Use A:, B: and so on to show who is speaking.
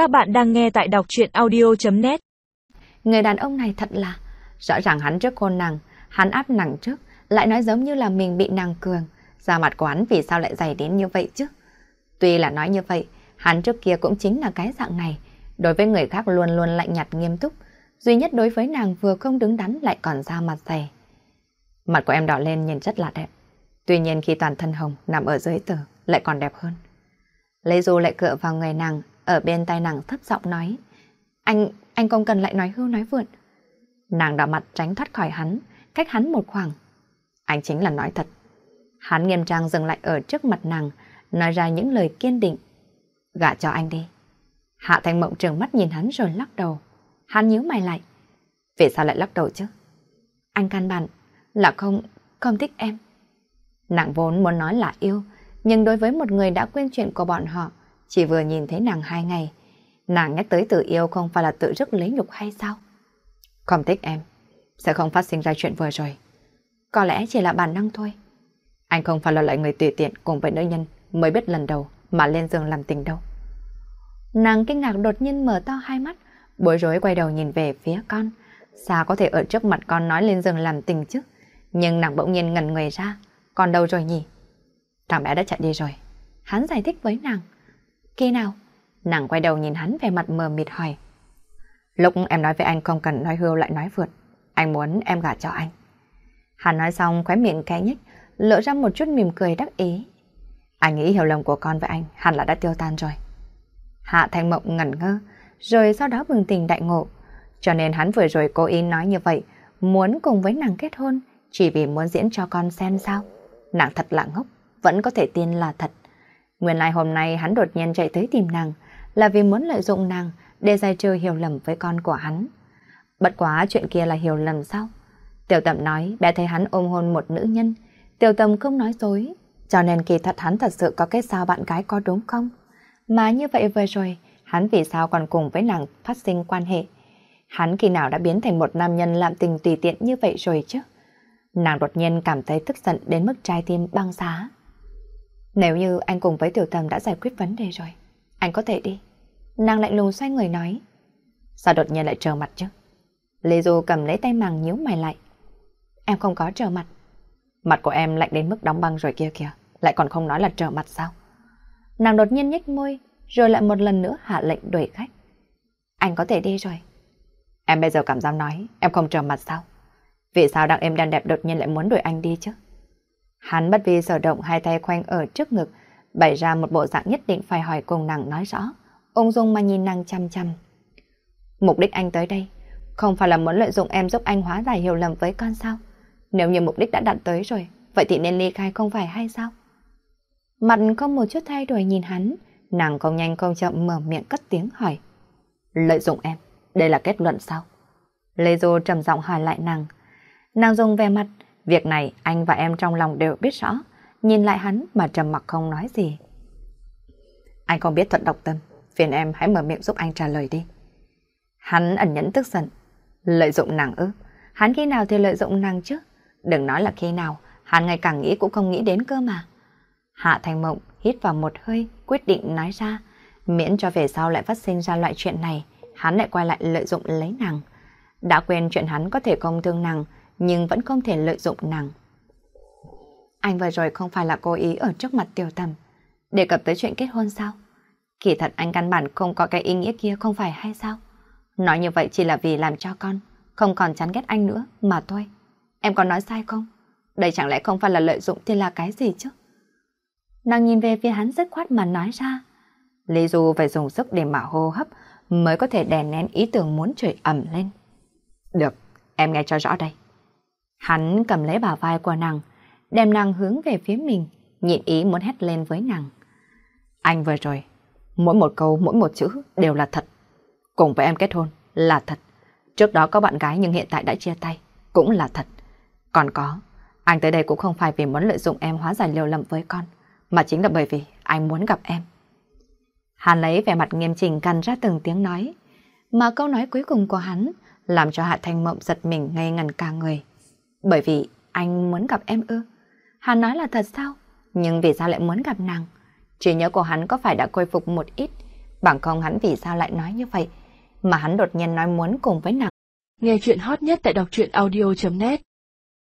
A: Các bạn đang nghe tại đọc chuyện audio.net
B: Người đàn ông này thật là... Rõ ràng hắn trước cô nàng, hắn áp nàng trước, lại nói giống như là mình bị nàng cường. Da mặt của hắn vì sao lại dày đến như vậy chứ? Tuy là nói như vậy, hắn trước kia cũng chính là cái dạng này. Đối với người khác luôn luôn lạnh nhạt nghiêm túc. Duy nhất đối với nàng vừa không đứng đắn lại còn da mặt dày. Mặt của em đỏ lên nhìn rất là đẹp. Tuy nhiên khi toàn thân hồng nằm ở dưới tờ lại còn đẹp hơn. Lê Du lại cựa vào người nàng, ở bên tay nàng thấp giọng nói. Anh, anh không cần lại nói hưu nói vượn. Nàng đỏ mặt tránh thoát khỏi hắn, cách hắn một khoảng. Anh chính là nói thật. Hắn nghiêm trang dừng lại ở trước mặt nàng, nói ra những lời kiên định. Gả cho anh đi. Hạ Thanh Mộng trường mắt nhìn hắn rồi lắc đầu. Hắn nhíu mày lại. Vì sao lại lắc đầu chứ? Anh căn bản là không, không thích em. Nàng vốn muốn nói là yêu, nhưng đối với một người đã quên chuyện của bọn họ, chỉ vừa nhìn thấy nàng hai ngày, nàng nhắc tới tự yêu không phải là tự rước lấy nhục hay sao? Không thích em, sẽ không phát sinh ra chuyện vừa rồi. Có lẽ chỉ là bản năng thôi. Anh không phải là loại người tùy tiện cùng với nữ nhân mới biết lần đầu mà lên giường làm tình đâu. Nàng kinh ngạc đột nhiên mở to hai mắt, bối rối quay đầu nhìn về phía con. Sao có thể ở trước mặt con nói lên giường làm tình chứ? Nhưng nàng bỗng nhiên ngẩn người ra. Còn đâu rồi nhỉ? Thằng bé đã chạy đi rồi. Hắn giải thích với nàng. Khi nào? Nàng quay đầu nhìn hắn về mặt mờ mịt hỏi. Lúc em nói với anh không cần nói hưu lại nói vượt. Anh muốn em gả cho anh. Hắn nói xong khóe miệng cái nhích, lỡ ra một chút mỉm cười đắc ý. Anh nghĩ hiểu lầm của con với anh hẳn là đã tiêu tan rồi. Hạ Thanh Mộng ngẩn ngơ, rồi sau đó bừng tỉnh đại ngộ. Cho nên hắn vừa rồi cố ý nói như vậy, muốn cùng với nàng kết hôn, chỉ vì muốn diễn cho con xem sao. Nàng thật là ngốc, vẫn có thể tin là thật. Nguyên lai hôm nay hắn đột nhiên chạy tới tìm nàng, là vì muốn lợi dụng nàng để giải trừ hiểu lầm với con của hắn. Bất quá chuyện kia là hiểu lầm sao? Tiểu tầm nói bé thấy hắn ôm hôn một nữ nhân, tiểu tầm không nói dối, cho nên kỳ thật hắn thật sự có cái sao bạn gái có đúng không? Mà như vậy vừa rồi, hắn vì sao còn cùng với nàng phát sinh quan hệ? Hắn khi nào đã biến thành một nam nhân làm tình tùy tiện như vậy rồi chứ? Nàng đột nhiên cảm thấy tức giận đến mức trái tim băng giá. Nếu như anh cùng với tiểu thầm đã giải quyết vấn đề rồi, anh có thể đi. Nàng lạnh lùng xoay người nói. Sao đột nhiên lại trở mặt chứ? Lê Du cầm lấy tay màng nhíu mày lại. Em không có trở mặt. Mặt của em lạnh đến mức đóng băng rồi kia kìa, lại còn không nói là trở mặt sao? Nàng đột nhiên nhếch môi, rồi lại một lần nữa hạ lệnh đuổi khách. Anh có thể đi rồi. Em bây giờ cảm giác nói, em không trở mặt sao? Vì sao đang em đàn đẹp đột nhiên lại muốn đuổi anh đi chứ? Hắn bất vi sở động hai tay khoanh ở trước ngực, bày ra một bộ dạng nhất định phải hỏi cùng nàng nói rõ. Ông dung mà nhìn nàng chăm chăm. Mục đích anh tới đây, không phải là muốn lợi dụng em giúp anh hóa giải hiểu lầm với con sao? Nếu như mục đích đã đặt tới rồi, vậy thì nên ly khai không phải hay sao? Mặt không một chút thay đổi nhìn hắn, nàng không nhanh không chậm mở miệng cất tiếng hỏi. Lợi dụng em, đây là kết luận sao? Lê Dô trầm giọng hỏi lại nàng. Nàng dùng vẻ mặt, việc này anh và em trong lòng đều biết rõ, nhìn lại hắn mà trầm mặc không nói gì. Anh không biết thuận độc tâm, phiền em hãy mở miệng giúp anh trả lời đi. Hắn ẩn nhẫn tức giận, lợi dụng nàng ư, hắn khi nào thì lợi dụng nàng chứ? Đừng nói là khi nào, hắn ngày càng nghĩ cũng không nghĩ đến cơ mà. Hạ Thành Mộng hít vào một hơi, quyết định nói ra, miễn cho về sau lại phát sinh ra loại chuyện này, hắn lại quay lại lợi dụng lấy nàng. Đã quên chuyện hắn có thể công thương nàng, nhưng vẫn không thể lợi dụng nàng. Anh vừa rồi không phải là cố ý ở trước mặt tiểu tầm, đề cập tới chuyện kết hôn sao? Kỳ thật anh căn bản không có cái ý nghĩa kia không phải hay sao? Nói như vậy chỉ là vì làm cho con, không còn chán ghét anh nữa mà thôi. Em có nói sai không? Đây chẳng lẽ không phải là lợi dụng thì là cái gì chứ? Nàng nhìn về phía hắn rất khoát mà nói ra. Lý Du phải dùng sức để mà hô hấp mới có thể đè nén ý tưởng muốn chửi ẩm lên. Được, em nghe cho rõ đây. Hắn cầm lấy bà vai của nàng, đem nàng hướng về phía mình, nhịn ý muốn hét lên với nàng. Anh vừa rồi, mỗi một câu, mỗi một chữ đều là thật. Cùng với em kết hôn là thật. Trước đó có bạn gái nhưng hiện tại đã chia tay, cũng là thật. Còn có, anh tới đây cũng không phải vì muốn lợi dụng em hóa giải liều lầm với con, mà chính là bởi vì anh muốn gặp em. Hắn lấy vẻ mặt nghiêm chỉnh căn ra từng tiếng nói, mà câu nói cuối cùng của hắn làm cho Hạ Thanh Mộng giật mình ngây ngần cả người. Bởi vì anh muốn gặp em ư? Hắn nói là thật sao? Nhưng vì sao lại muốn gặp nàng? chỉ nhớ của hắn có phải đã khôi phục một ít? Bằng không hắn vì sao lại nói như vậy? Mà hắn đột nhiên nói muốn cùng với nàng.
A: Nghe chuyện hot nhất tại đọc truyện audio.net